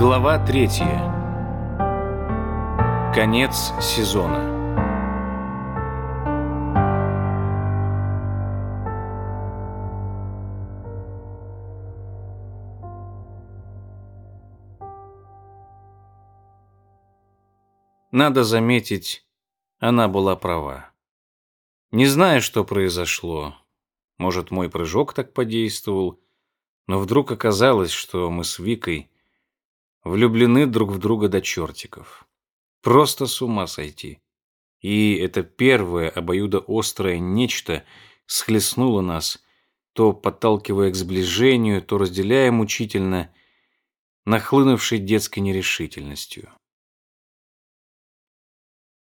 Глава третья. Конец сезона. Надо заметить, она была права. Не знаю, что произошло. Может, мой прыжок так подействовал, но вдруг оказалось, что мы с Викой влюблены друг в друга до чертиков. Просто с ума сойти. И это первое обоюдоострое нечто схлестнуло нас, то подталкивая к сближению, то разделяя мучительно, нахлынувшей детской нерешительностью.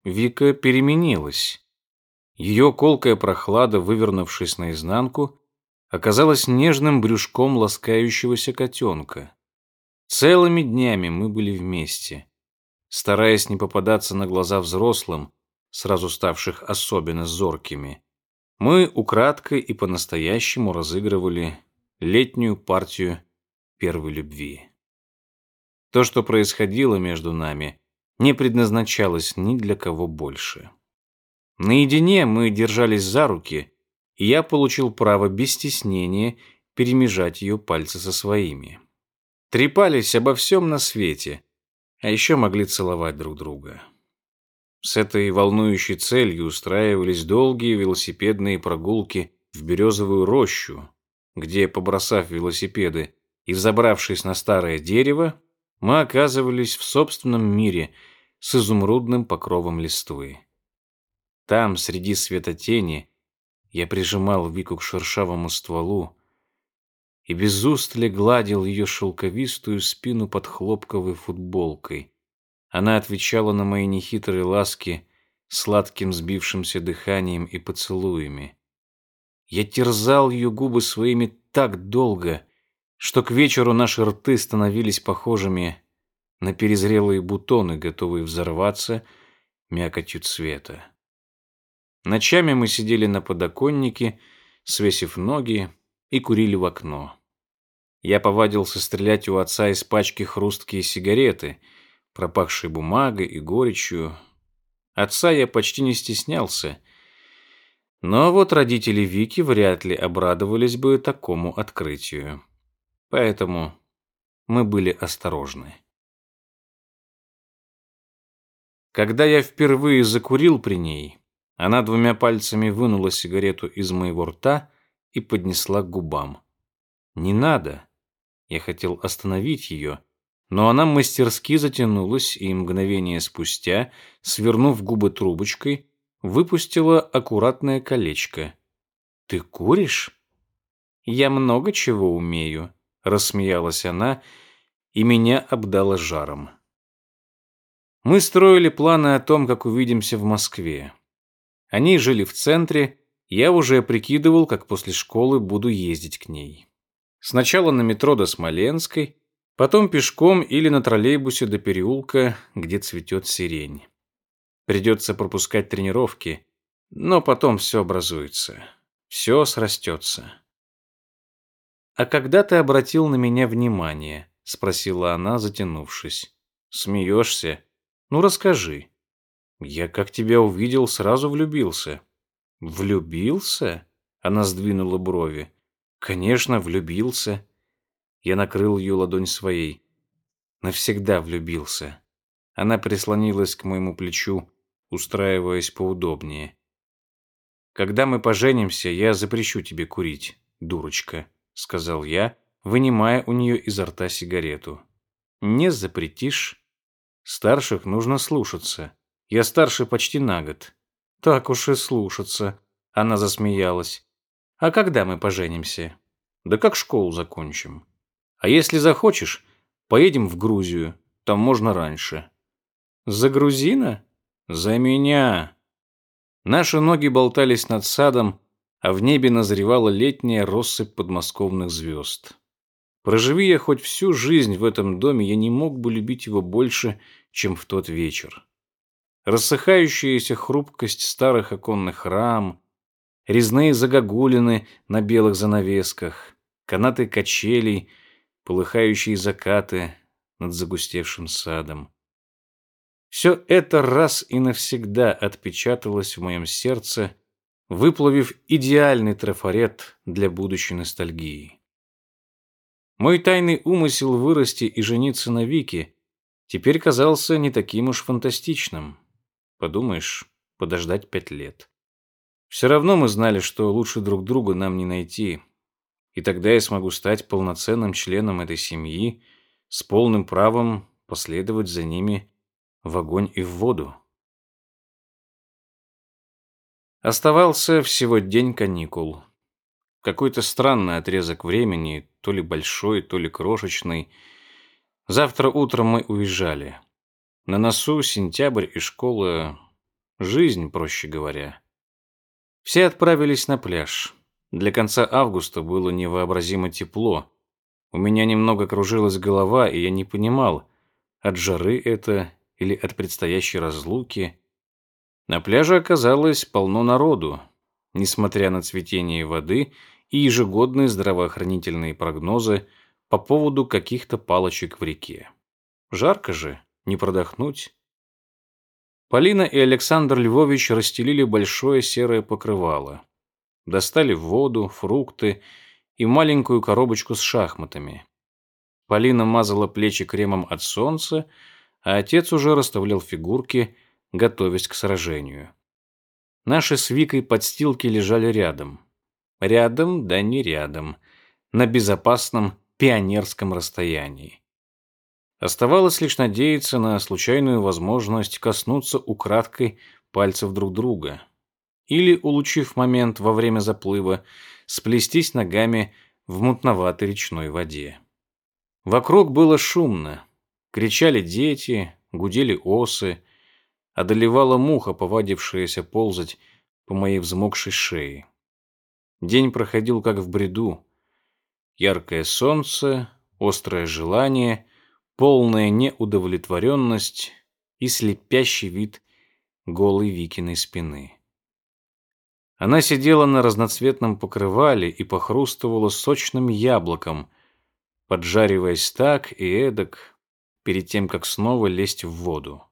Вика переменилась. Ее колкая прохлада, вывернувшись наизнанку, оказалась нежным брюшком ласкающегося котенка. Целыми днями мы были вместе, стараясь не попадаться на глаза взрослым, сразу ставших особенно зоркими. Мы украдкой и по-настоящему разыгрывали летнюю партию первой любви. То, что происходило между нами, не предназначалось ни для кого больше. Наедине мы держались за руки, и я получил право без стеснения перемежать ее пальцы со своими. Трепались обо всем на свете, а еще могли целовать друг друга. С этой волнующей целью устраивались долгие велосипедные прогулки в березовую рощу, где, побросав велосипеды и взобравшись на старое дерево, мы оказывались в собственном мире с изумрудным покровом листвы. Там, среди светотени, я прижимал Вику к шершавому стволу и без устали гладил ее шелковистую спину под хлопковой футболкой. Она отвечала на мои нехитрые ласки сладким сбившимся дыханием и поцелуями. Я терзал ее губы своими так долго, что к вечеру наши рты становились похожими на перезрелые бутоны, готовые взорваться мякотью цвета. Ночами мы сидели на подоконнике, свесив ноги, и курили в окно. Я повадился стрелять у отца из пачки хрусткие сигареты, пропахшие бумагой и горечью. Отца я почти не стеснялся, но вот родители Вики вряд ли обрадовались бы такому открытию. Поэтому мы были осторожны. Когда я впервые закурил при ней, она двумя пальцами вынула сигарету из моего рта и поднесла к губам. «Не надо!» Я хотел остановить ее, но она мастерски затянулась и мгновение спустя, свернув губы трубочкой, выпустила аккуратное колечко. «Ты куришь?» «Я много чего умею», — рассмеялась она, и меня обдала жаром. Мы строили планы о том, как увидимся в Москве. Они жили в центре, я уже прикидывал, как после школы буду ездить к ней. Сначала на метро до Смоленской, потом пешком или на троллейбусе до переулка, где цветет сирень. Придется пропускать тренировки, но потом все образуется. Все срастется. «А когда ты обратил на меня внимание?» — спросила она, затянувшись. «Смеешься? Ну, расскажи». Я, как тебя увидел, сразу влюбился. Влюбился? Она сдвинула брови. Конечно, влюбился. Я накрыл ее ладонь своей. Навсегда влюбился. Она прислонилась к моему плечу, устраиваясь поудобнее. Когда мы поженимся, я запрещу тебе курить, дурочка, сказал я, вынимая у нее изо рта сигарету. Не запретишь. Старших нужно слушаться. Я старше почти на год. Так уж и слушаться. Она засмеялась. А когда мы поженимся? Да как школу закончим. А если захочешь, поедем в Грузию. Там можно раньше. За грузина? За меня. Наши ноги болтались над садом, а в небе назревала летняя россыпь подмосковных звезд. Проживи я хоть всю жизнь в этом доме, я не мог бы любить его больше, чем в тот вечер рассыхающаяся хрупкость старых оконных рам, резные загогулины на белых занавесках, канаты качелей, полыхающие закаты, над загустевшим садом. Все это раз и навсегда отпечаталось в моем сердце, выплавив идеальный трафарет для будущей ностальгии. Мой тайный умысел вырасти и жениться на Вике теперь казался не таким уж фантастичным. Подумаешь, подождать пять лет. Все равно мы знали, что лучше друг друга нам не найти, и тогда я смогу стать полноценным членом этой семьи с полным правом последовать за ними в огонь и в воду. Оставался всего день каникул. Какой-то странный отрезок времени, то ли большой, то ли крошечный. Завтра утром мы уезжали. На носу сентябрь и школа. Жизнь, проще говоря. Все отправились на пляж. Для конца августа было невообразимо тепло. У меня немного кружилась голова, и я не понимал, от жары это или от предстоящей разлуки. На пляже оказалось полно народу. Несмотря на цветение воды и ежегодные здравоохранительные прогнозы по поводу каких-то палочек в реке. Жарко же, не продохнуть. Полина и Александр Львович расстелили большое серое покрывало. Достали воду, фрукты и маленькую коробочку с шахматами. Полина мазала плечи кремом от солнца, а отец уже расставлял фигурки, готовясь к сражению. Наши с Викой подстилки лежали рядом. Рядом, да не рядом. На безопасном пионерском расстоянии. Оставалось лишь надеяться на случайную возможность коснуться украдкой пальцев друг друга. Или, улучив момент во время заплыва, сплестись ногами в мутноватой речной воде. Вокруг было шумно. Кричали дети, гудели осы, одолевала муха, повадившаяся ползать по моей взмокшей шее. День проходил как в бреду. Яркое солнце, острое желание, полная неудовлетворенность и слепящий вид голой Викиной спины. Она сидела на разноцветном покрывале и похрустывала сочным яблоком, поджариваясь так и эдак, перед тем, как снова лезть в воду.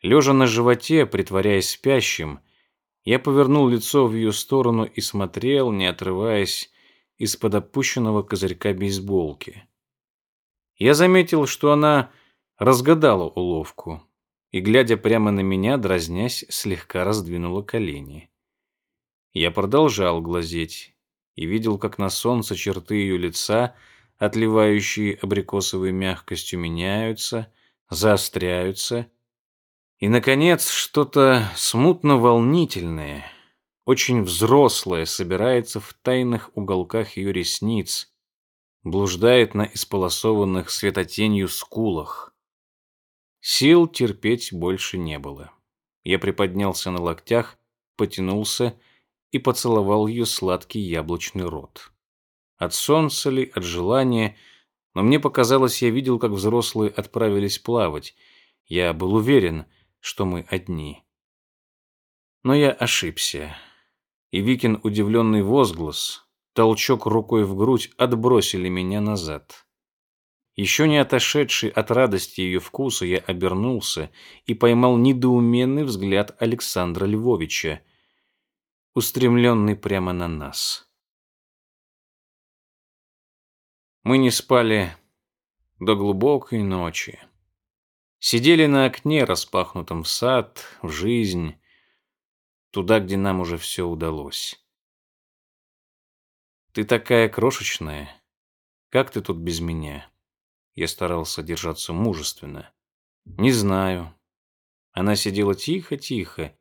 Лежа на животе, притворяясь спящим, я повернул лицо в ее сторону и смотрел, не отрываясь из-под опущенного козырька бейсболки. Я заметил, что она разгадала уловку и, глядя прямо на меня, дразнясь, слегка раздвинула колени. Я продолжал глазеть и видел, как на солнце черты ее лица – отливающие абрикосовой мягкостью, меняются, заостряются. И, наконец, что-то смутно-волнительное, очень взрослое собирается в тайных уголках ее ресниц, блуждает на исполосованных светотенью скулах. Сил терпеть больше не было. Я приподнялся на локтях, потянулся и поцеловал ее сладкий яблочный рот. От солнца ли, от желания, но мне показалось, я видел, как взрослые отправились плавать. Я был уверен, что мы одни. Но я ошибся. И Викин удивленный возглас, толчок рукой в грудь отбросили меня назад. Еще не отошедший от радости ее вкуса, я обернулся и поймал недоуменный взгляд Александра Львовича, устремленный прямо на нас. Мы не спали до глубокой ночи. Сидели на окне, распахнутом в сад, в жизнь, туда, где нам уже все удалось. Ты такая крошечная. Как ты тут без меня? Я старался держаться мужественно. Не знаю. Она сидела тихо-тихо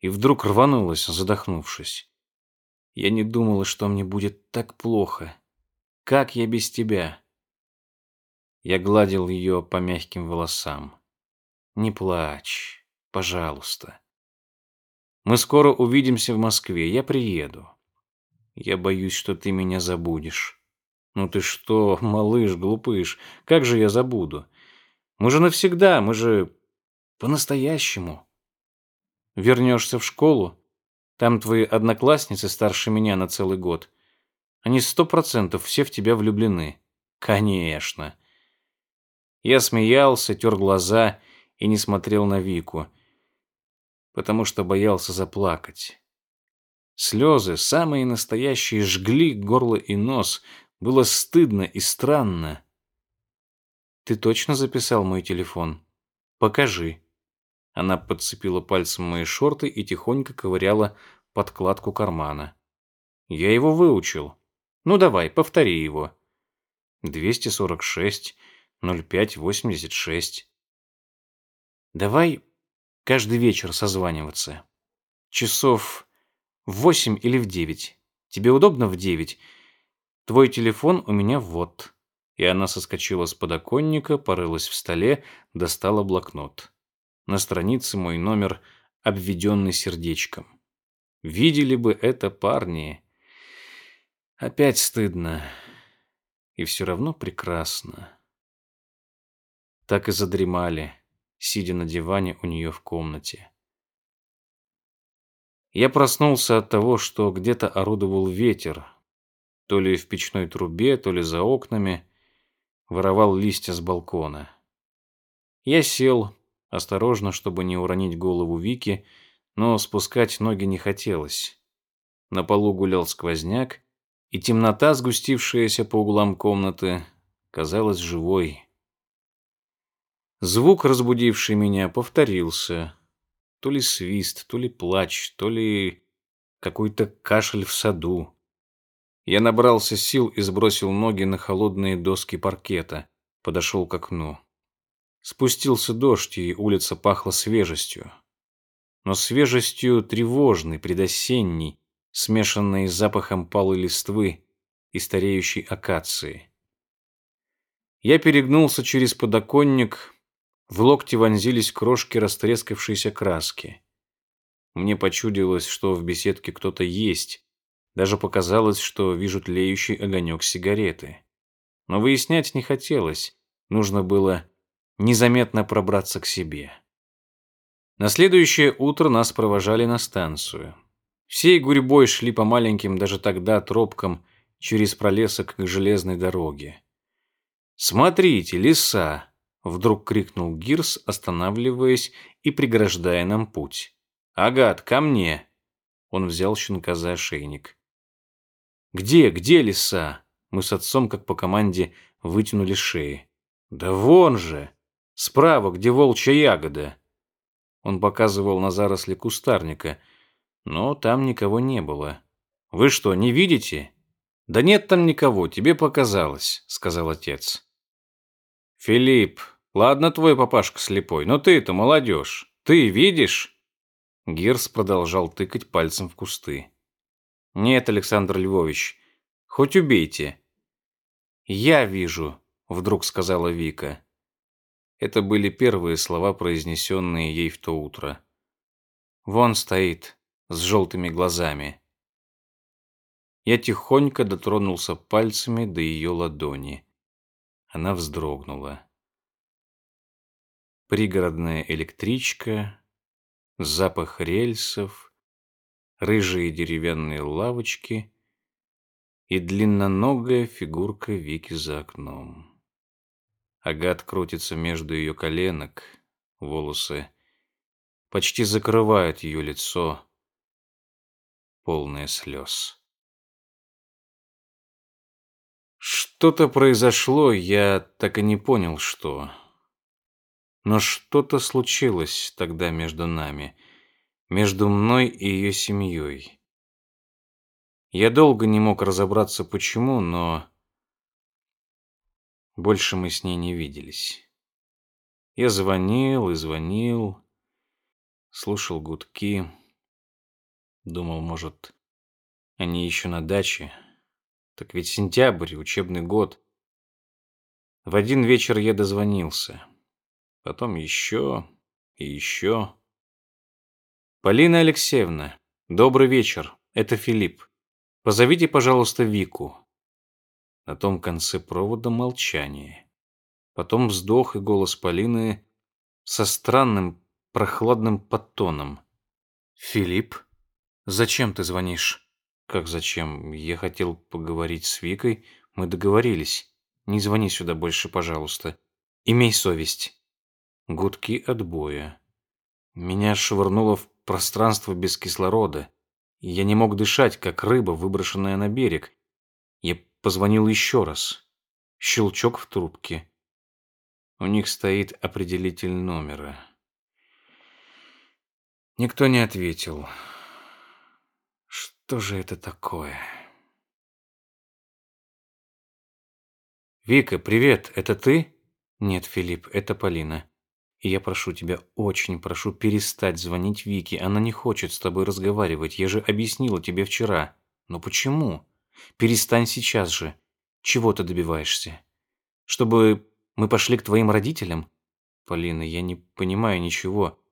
и вдруг рванулась, задохнувшись. Я не думала, что мне будет так плохо. Как я без тебя?» Я гладил ее по мягким волосам. «Не плачь, пожалуйста. Мы скоро увидимся в Москве, я приеду. Я боюсь, что ты меня забудешь. Ну ты что, малыш, глупыш, как же я забуду? Мы же навсегда, мы же по-настоящему. Вернешься в школу, там твои одноклассницы старше меня на целый год — они сто процентов все в тебя влюблены. Конечно. Я смеялся, тер глаза и не смотрел на Вику, потому что боялся заплакать. Слезы, самые настоящие, жгли горло и нос. Было стыдно и странно. «Ты точно записал мой телефон? Покажи». Она подцепила пальцем мои шорты и тихонько ковыряла подкладку кармана. «Я его выучил. Ну давай, повтори его». «246, 05, 86». «Давай каждый вечер созваниваться. Часов в восемь или в девять. Тебе удобно в девять? Твой телефон у меня вот». И она соскочила с подоконника, порылась в столе, достала блокнот. На странице мой номер, обведенный сердечком. Видели бы это парни. Опять стыдно. И все равно прекрасно. Так и задремали, сидя на диване у нее в комнате. Я проснулся от того, что где-то орудовал ветер, то ли в печной трубе, то ли за окнами, воровал листья с балкона. Я сел, осторожно, чтобы не уронить голову Вики, но спускать ноги не хотелось. На полу гулял сквозняк, и темнота, сгустившаяся по углам комнаты, казалась живой. Звук, разбудивший меня, повторился. То ли свист, то ли плач, то ли какой-то кашель в саду. Я набрался сил и сбросил ноги на холодные доски паркета, подошел к окну. Спустился дождь, и улица пахла свежестью. Но свежестью тревожной, предосенней, смешанной с запахом палой листвы и стареющей акации. Я перегнулся через подоконник, в локте вонзились крошки растрескавшейся краски. Мне почудилось, что в беседке кто-то есть. Даже показалось, что вижу тлеющий огонек сигареты. Но выяснять не хотелось. Нужно было незаметно пробраться к себе. На следующее утро нас провожали на станцию. Всей гурьбой шли по маленьким даже тогда тропкам через пролесок к железной дороге. «Смотрите, леса!» — вдруг крикнул Гирс, останавливаясь и преграждая нам путь. «Агат, ко мне!» Он взял щенка за ошейник. «Где, где леса?» Мы с отцом, как по команде, вытянули шеи. «Да вон же!» Справа, где волчья ягода. Он показывал на заросли кустарника, но там никого не было. Вы что, не видите? Да нет там никого, тебе показалось, сказал отец. Филипп, ладно твой папашка слепой, но ты-то молодежь. Ты видишь? Гирс продолжал тыкать пальцем в кусты. Нет, Александр Львович, хоть убейте. Я вижу, вдруг сказала Вика. Это были первые слова, произнесенные ей в то утро. Вон стоит, с желтыми глазами. Я тихонько дотронулся пальцами до ее ладони. Она вздрогнула. Пригородная электричка, запах рельсов, рыжие деревянные лавочки и длинноногая фигурка Вики за окном. Агат крутится между ее коленок, волосы почти закрывают ее лицо, полное слез. Что-то произошло, я так и не понял, что. Но что-то случилось тогда между нами, между мной и ее семьей. Я долго не мог разобраться, почему, но больше мы с ней не виделись. Я звонил и звонил, слушал гудки, думал, может, они еще на даче. Так ведь сентябрь, учебный год. В один вечер я дозвонился. Потом еще и еще. Полина Алексеевна, добрый вечер. Это Филипп. Позовите, пожалуйста, Вику. На том конце провода молчание. Потом вздох и голос Полины со странным прохладным подтоном. «Филипп, зачем ты звонишь?» «Как зачем? Я хотел поговорить с Викой. Мы договорились. Не звони сюда больше, пожалуйста. Имей совесть. Гудки отбоя. Меня швырнуло в пространство без кислорода. Я не мог дышать, как рыба, выброшенная на берег. Я позвонил еще раз. Щелчок в трубке. У них стоит определитель номера. Никто не ответил. Что же это такое? Вика, привет, это ты? Нет, Филипп, это Полина. И я прошу тебя, очень прошу перестать звонить Вике. Она не хочет с тобой разговаривать. Я же объяснила тебе вчера. Но почему? Перестань сейчас же. Чего ты добиваешься? Чтобы мы пошли к твоим родителям? Полина, я не понимаю ничего.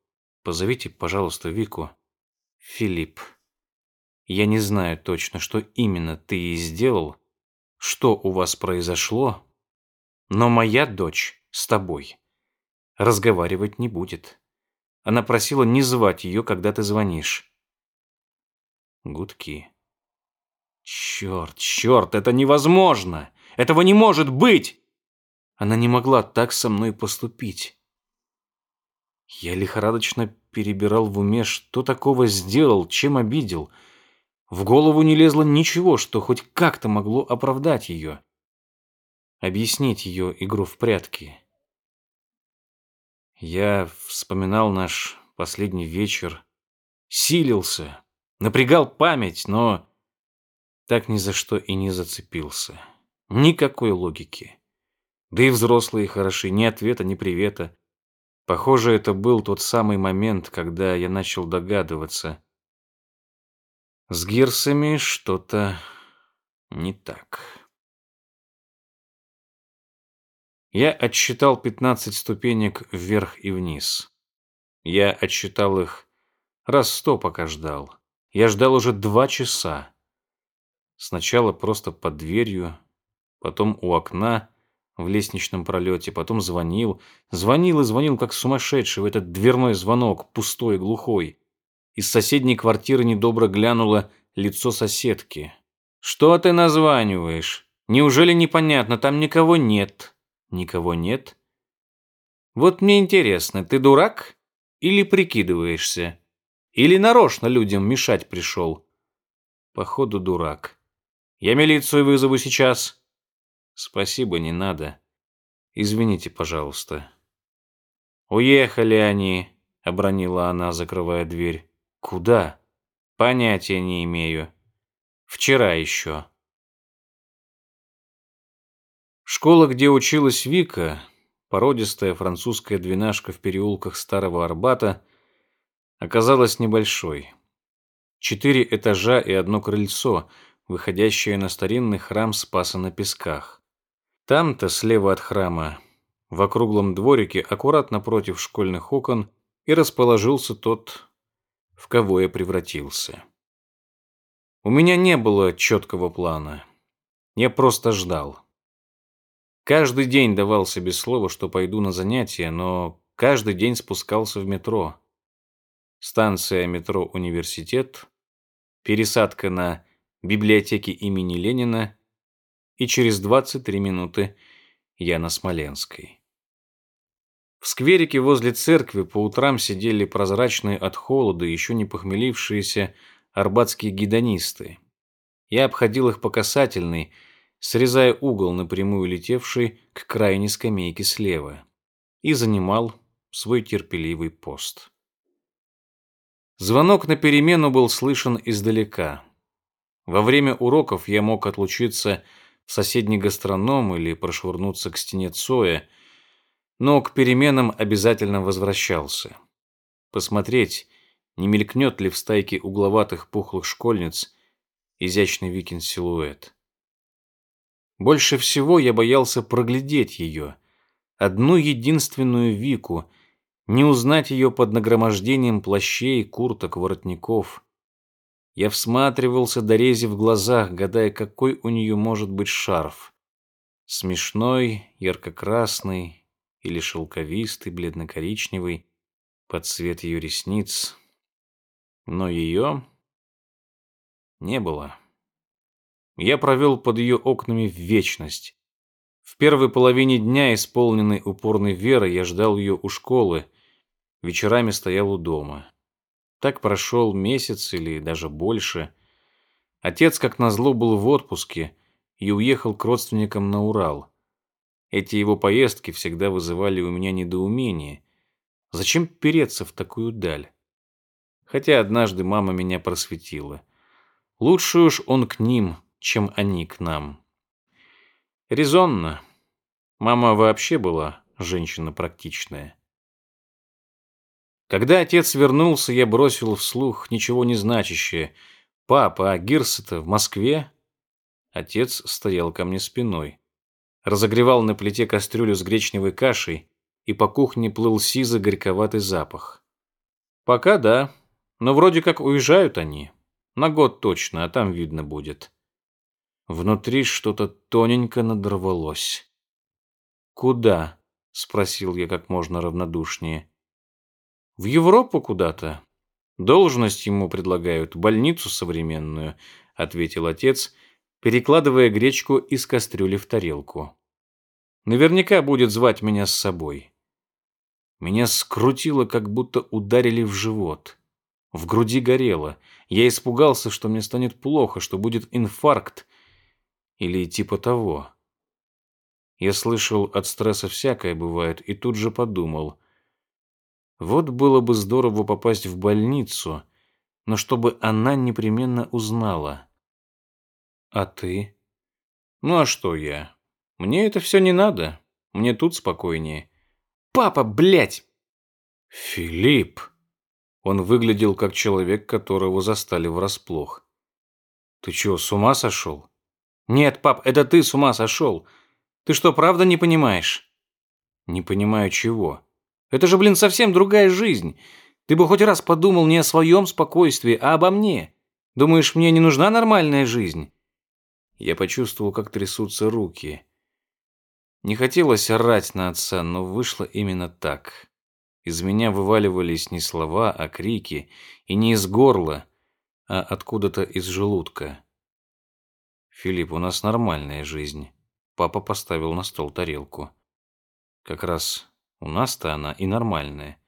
Позовите, пожалуйста, Вику. Филипп. Я не знаю точно, что именно ты ей сделал, что у вас произошло, но моя дочь с тобой разговаривать не будет. Она просила не звать ее, когда ты звонишь. Гудки. Черт, черт, это невозможно! Этого не может быть! Она не могла так со мной поступить. Я лихорадочно перебирал в уме, что такого сделал, чем обидел. В голову не лезло ничего, что хоть как-то могло оправдать ее. Объяснить ее игру в прятки. Я вспоминал наш последний вечер, силился, напрягал память, но так ни за что и не зацепился. Никакой логики. Да и взрослые хороши, ни ответа, ни привета. Похоже, это был тот самый момент, когда я начал догадываться. С гирсами что-то не так. Я отсчитал 15 ступенек вверх и вниз. Я отсчитал их раз сто, пока ждал. Я ждал уже два часа. Сначала просто под дверью, потом у окна в лестничном пролете, потом звонил, звонил и звонил, как сумасшедший, в этот дверной звонок, пустой глухой. Из соседней квартиры недобро глянуло лицо соседки. «Что ты названиваешь? Неужели непонятно, там никого нет?» Никого нет? Вот мне интересно, ты дурак или прикидываешься? Или нарочно людям мешать пришел? Походу, дурак. Я милицию вызову сейчас. Спасибо, не надо. Извините, пожалуйста. Уехали они, обронила она, закрывая дверь. Куда? Понятия не имею. Вчера еще. Школа, где училась Вика, породистая французская двенашка в переулках Старого Арбата, оказалась небольшой. Четыре этажа и одно крыльцо, выходящее на старинный храм Спаса на Песках. Там-то, слева от храма, в округлом дворике, аккуратно против школьных окон, и расположился тот, в кого я превратился. У меня не было четкого плана. Я просто ждал. Каждый день давал себе слово, что пойду на занятия, но каждый день спускался в метро. Станция метро «Университет», пересадка на библиотеке имени Ленина и через 23 минуты я на Смоленской. В скверике возле церкви по утрам сидели прозрачные от холода еще не похмелившиеся арбатские гедонисты. Я обходил их по касательной, срезая угол напрямую летевший к крайней скамейке слева, и занимал свой терпеливый пост. Звонок на перемену был слышен издалека. Во время уроков я мог отлучиться в соседний гастроном или прошвырнуться к стене Цоя, но к переменам обязательно возвращался. Посмотреть, не мелькнет ли в стайке угловатых пухлых школьниц изящный викин силуэт. Больше всего я боялся проглядеть ее, одну единственную Вику, не узнать ее под нагромождением плащей, курток, воротников. Я всматривался до рези в глазах, гадая, какой у нее может быть шарф. Смешной, ярко-красный или шелковистый, бледно-коричневый, под цвет ее ресниц. Но ее не было. Я провел под ее окнами вечность. В первой половине дня, исполненной упорной верой, я ждал ее у школы, вечерами стоял у дома. Так прошел месяц или даже больше. Отец, как назло, был в отпуске и уехал к родственникам на Урал. Эти его поездки всегда вызывали у меня недоумение. Зачем переться в такую даль? Хотя однажды мама меня просветила. Лучше уж он к ним, чем они к нам. Резонно. Мама вообще была женщина практичная. Когда отец вернулся, я бросил вслух ничего не значащее. «Папа, а Гирса-то в Москве?» Отец стоял ко мне спиной. Разогревал на плите кастрюлю с гречневой кашей, и по кухне плыл сизо горьковатый запах. «Пока да, но вроде как уезжают они. На год точно, а там видно будет». Внутри что-то тоненько надорвалось. «Куда?» — спросил я как можно равнодушнее. «В Европу куда-то. Должность ему предлагают, больницу современную», — ответил отец, перекладывая гречку из кастрюли в тарелку. «Наверняка будет звать меня с собой». Меня скрутило, как будто ударили в живот. В груди горело. Я испугался, что мне станет плохо, что будет инфаркт, или типа того. Я слышал, от стресса всякое бывает, и тут же подумал. Вот было бы здорово попасть в больницу, но чтобы она непременно узнала. А ты? Ну а что я? Мне это все не надо. Мне тут спокойнее. Папа, блядь! Филипп! Он выглядел как человек, которого застали врасплох. Ты чего, с ума сошел? «Нет, пап, это ты с ума сошел. Ты что, правда не понимаешь?» «Не понимаю чего. Это же, блин, совсем другая жизнь. Ты бы хоть раз подумал не о своем спокойствии, а обо мне. Думаешь, мне не нужна нормальная жизнь?» Я почувствовал, как трясутся руки. Не хотелось орать на отца, но вышло именно так. Из меня вываливались не слова, а крики, и не из горла, а откуда-то из желудка. «Филипп, у нас нормальная жизнь». Папа поставил на стол тарелку. «Как раз у нас-то она и нормальная.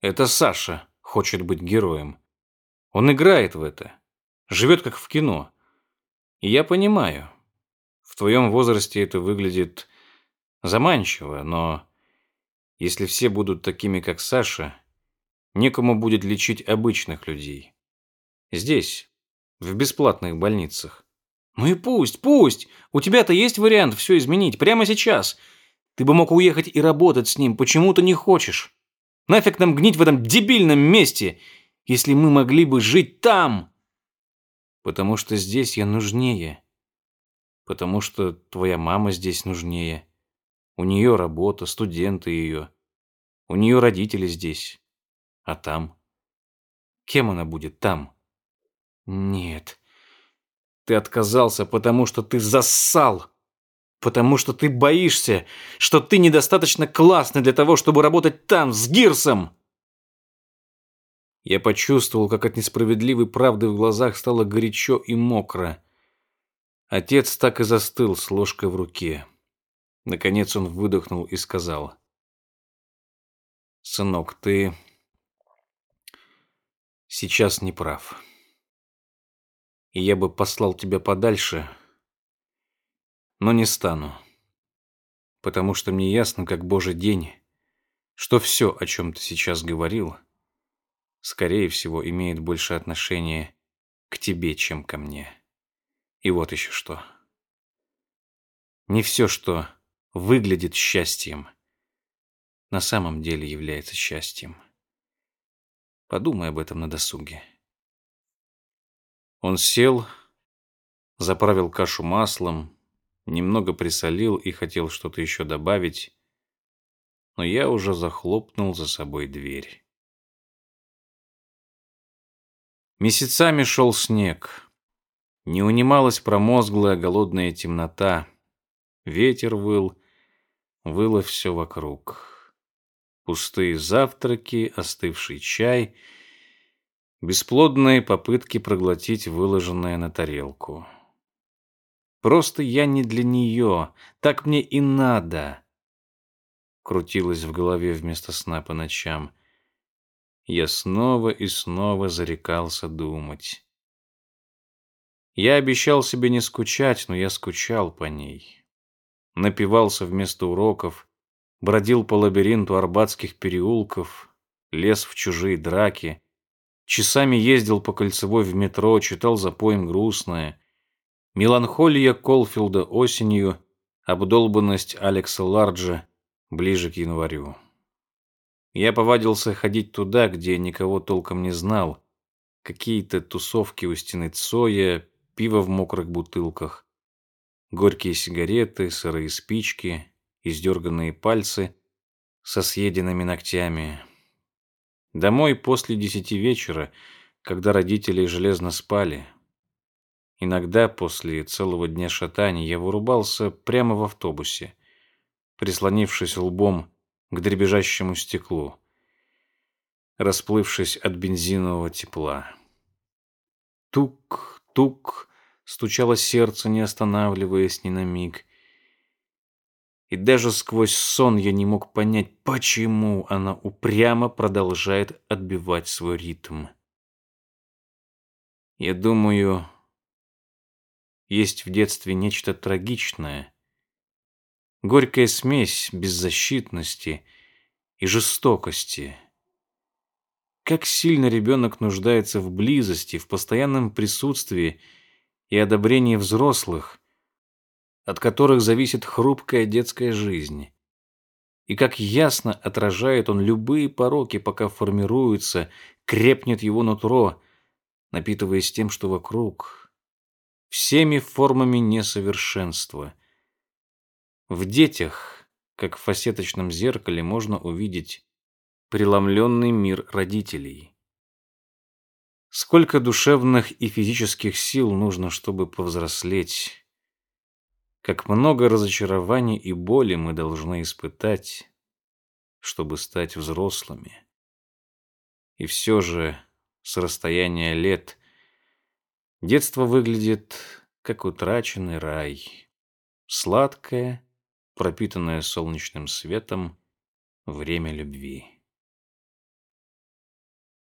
Это Саша хочет быть героем. Он играет в это. Живет как в кино. И я понимаю. Твоем возрасте это выглядит заманчиво, но если все будут такими, как Саша, некому будет лечить обычных людей. Здесь, в бесплатных больницах. Ну и пусть, пусть. У тебя-то есть вариант все изменить прямо сейчас. Ты бы мог уехать и работать с ним, почему ты не хочешь? Нафиг нам гнить в этом дебильном месте, если мы могли бы жить там? Потому что здесь я нужнее. Потому что твоя мама здесь нужнее. У нее работа, студенты ее. У нее родители здесь. А там? Кем она будет там? Нет. Ты отказался, потому что ты зассал. Потому что ты боишься, что ты недостаточно классный для того, чтобы работать там, с Гирсом. Я почувствовал, как от несправедливой правды в глазах стало горячо и мокро. Отец так и застыл с ложкой в руке. Наконец он выдохнул и сказал. «Сынок, ты сейчас не прав и я бы послал тебя подальше, но не стану, потому что мне ясно, как божий день, что все, о чем ты сейчас говорил, скорее всего, имеет больше отношения к тебе, чем ко мне. И вот еще что. Не все, что выглядит счастьем, на самом деле является счастьем. Подумай об этом на досуге. Он сел, заправил кашу маслом, немного присолил и хотел что-то еще добавить, но я уже захлопнул за собой дверь. Месяцами шел снег. Не унималась промозглая голодная темнота. Ветер выл, выло все вокруг. Пустые завтраки, остывший чай — Бесплодные попытки проглотить выложенное на тарелку. Просто я не для нее. Так мне и надо. Крутилось в голове вместо сна по ночам. Я снова и снова зарекался думать. Я обещал себе не скучать, но я скучал по ней. Напивался вместо уроков, бродил по лабиринту арбатских переулков, лез в чужие драки, часами ездил по кольцевой в метро, читал за поем грустное. Меланхолия Колфилда осенью, обдолбанность Алекса Ларджа ближе к январю. Я повадился ходить туда, где никого толком не знал. Какие-то тусовки у стены Цоя, пиво в мокрых бутылках, горькие сигареты, сырые спички, издерганные пальцы со съеденными ногтями. Домой после десяти вечера, когда родители железно спали. Иногда после целого дня шатаний я вырубался прямо в автобусе, прислонившись лбом к дребезжащему стеклу, расплывшись от бензинового тепла. Тук, тук, стучало сердце, не останавливаясь ни на миг. И даже сквозь сон я не мог понять, почему она упрямо продолжает отбивать свой ритм. Я думаю, есть в детстве нечто трагичное. Горькая смесь беззащитности и жестокости. Как сильно ребенок нуждается в близости, в постоянном присутствии и одобрении взрослых, от которых зависит хрупкая детская жизнь. И как ясно отражает он любые пороки, пока формируется, крепнет его нутро, напитываясь тем, что вокруг, всеми формами несовершенства. В детях, как в фасеточном зеркале, можно увидеть преломленный мир родителей. Сколько душевных и физических сил нужно, чтобы повзрослеть? Как много разочарований и боли мы должны испытать, чтобы стать взрослыми. И все же с расстояния лет детство выглядит как утраченный рай. Сладкое, пропитанное солнечным светом время любви.